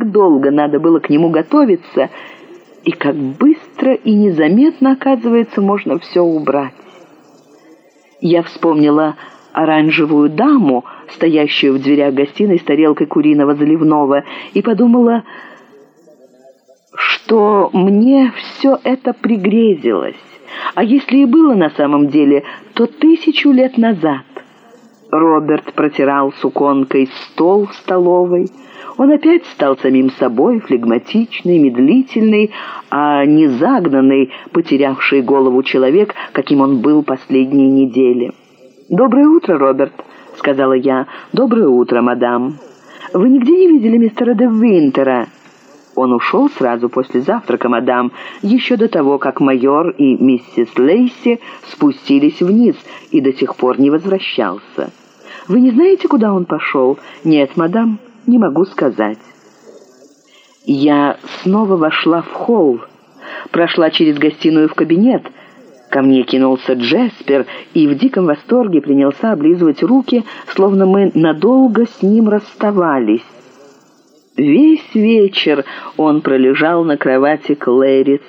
как долго надо было к нему готовиться, и как быстро и незаметно, оказывается, можно все убрать. Я вспомнила оранжевую даму, стоящую в дверях гостиной с тарелкой куриного заливного, и подумала, что мне все это пригрезилось. А если и было на самом деле, то тысячу лет назад. Роберт протирал суконкой стол в столовой. Он опять стал самим собой, флегматичный, медлительный, а не загнанный, потерявший голову человек, каким он был последние недели. «Доброе утро, Роберт», — сказала я. «Доброе утро, мадам. Вы нигде не видели мистера де Винтера?» Он ушел сразу после завтрака, мадам, еще до того, как майор и миссис Лейси спустились вниз и до сих пор не возвращался. Вы не знаете, куда он пошел? Нет, мадам, не могу сказать. Я снова вошла в холл, прошла через гостиную в кабинет. Ко мне кинулся Джеспер и в диком восторге принялся облизывать руки, словно мы надолго с ним расставались. Весь вечер он пролежал на кровати Клэриц.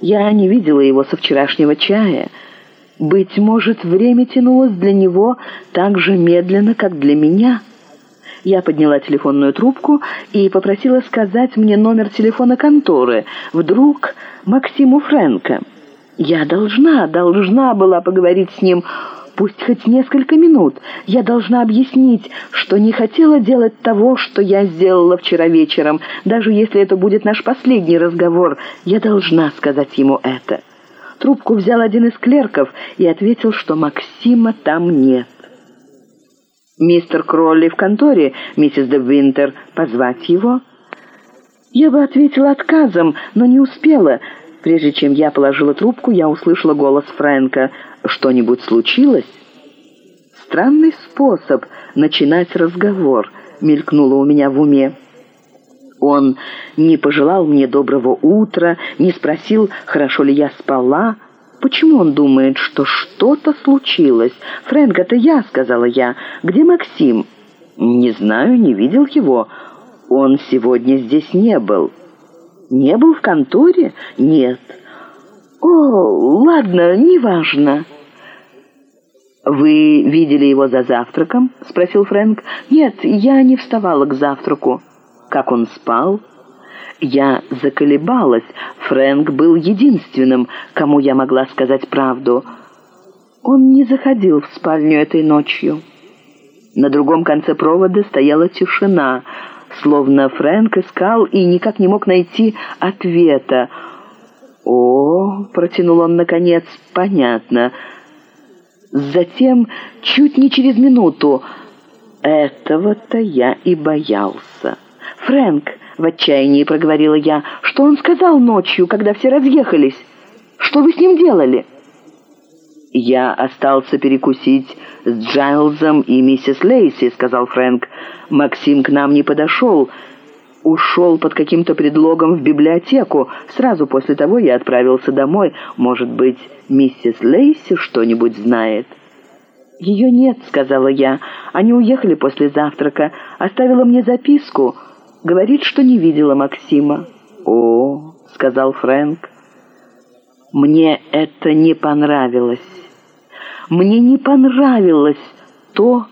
Я не видела его со вчерашнего чая. Быть может, время тянулось для него так же медленно, как для меня. Я подняла телефонную трубку и попросила сказать мне номер телефона конторы. Вдруг Максиму Фрэнка. Я должна, должна была поговорить с ним пусть хоть несколько минут. Я должна объяснить, что не хотела делать того, что я сделала вчера вечером, даже если это будет наш последний разговор. Я должна сказать ему это». Трубку взял один из клерков и ответил, что Максима там нет. «Мистер Кролли в конторе, миссис де Винтер, позвать его?» Я бы ответила отказом, но не успела. Прежде чем я положила трубку, я услышала голос Фрэнка. «Что-нибудь случилось?» «Странный способ начинать разговор», — мелькнуло у меня в уме. Он не пожелал мне доброго утра, не спросил, хорошо ли я спала. Почему он думает, что что-то случилось? «Фрэнк, это я», — сказала я. «Где Максим?» «Не знаю, не видел его. Он сегодня здесь не был». «Не был в конторе?» «Нет». «О, ладно, неважно». «Вы видели его за завтраком?» — спросил Фрэнк. «Нет, я не вставала к завтраку». «Как он спал?» Я заколебалась. Фрэнк был единственным, кому я могла сказать правду. Он не заходил в спальню этой ночью. На другом конце провода стояла тишина, словно Фрэнк искал и никак не мог найти ответа. «О!» — протянул он наконец. «Понятно». Затем, чуть не через минуту, «Этого-то я и боялся». «Фрэнк!» — в отчаянии проговорила я. «Что он сказал ночью, когда все разъехались? Что вы с ним делали?» «Я остался перекусить с Джайлзом и миссис Лейси», — сказал Фрэнк. «Максим к нам не подошел. Ушел под каким-то предлогом в библиотеку. Сразу после того я отправился домой. Может быть, миссис Лейси что-нибудь знает?» «Ее нет», — сказала я. «Они уехали после завтрака. Оставила мне записку. Говорит, что не видела Максима». «О», — сказал Фрэнк. «Мне это не понравилось. Мне не понравилось то,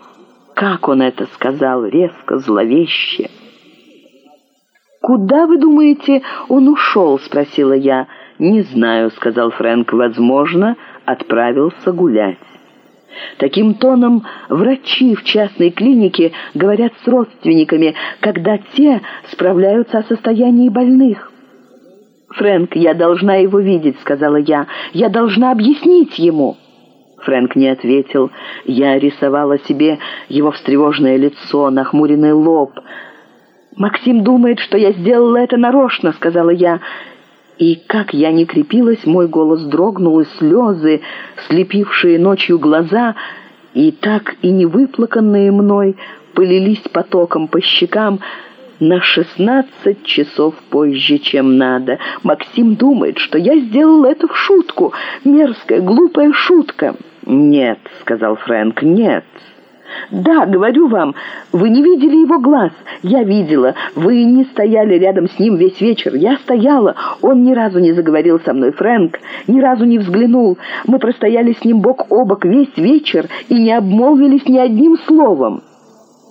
как он это сказал, резко, зловеще». «Куда, вы думаете, он ушел?» — спросила я. «Не знаю», — сказал Фрэнк. «Возможно, отправился гулять». Таким тоном врачи в частной клинике говорят с родственниками, когда те справляются о состоянии больных. «Фрэнк, я должна его видеть», — сказала я. «Я должна объяснить ему». Фрэнк не ответил. Я рисовала себе его встревоженное лицо, нахмуренный лоб. «Максим думает, что я сделала это нарочно», — сказала я. И как я не крепилась, мой голос дрогнул, и слезы, слепившие ночью глаза, и так и не выплаканные мной, полились потоком по щекам на шестнадцать часов позже, чем надо. Максим думает, что я сделала это в шутку, мерзкая, глупая шутка. «Нет», — сказал Фрэнк, — «нет». «Да, говорю вам, вы не видели его глаз. Я видела. Вы не стояли рядом с ним весь вечер. Я стояла. Он ни разу не заговорил со мной, Фрэнк, ни разу не взглянул. Мы простояли с ним бок о бок весь вечер и не обмолвились ни одним словом».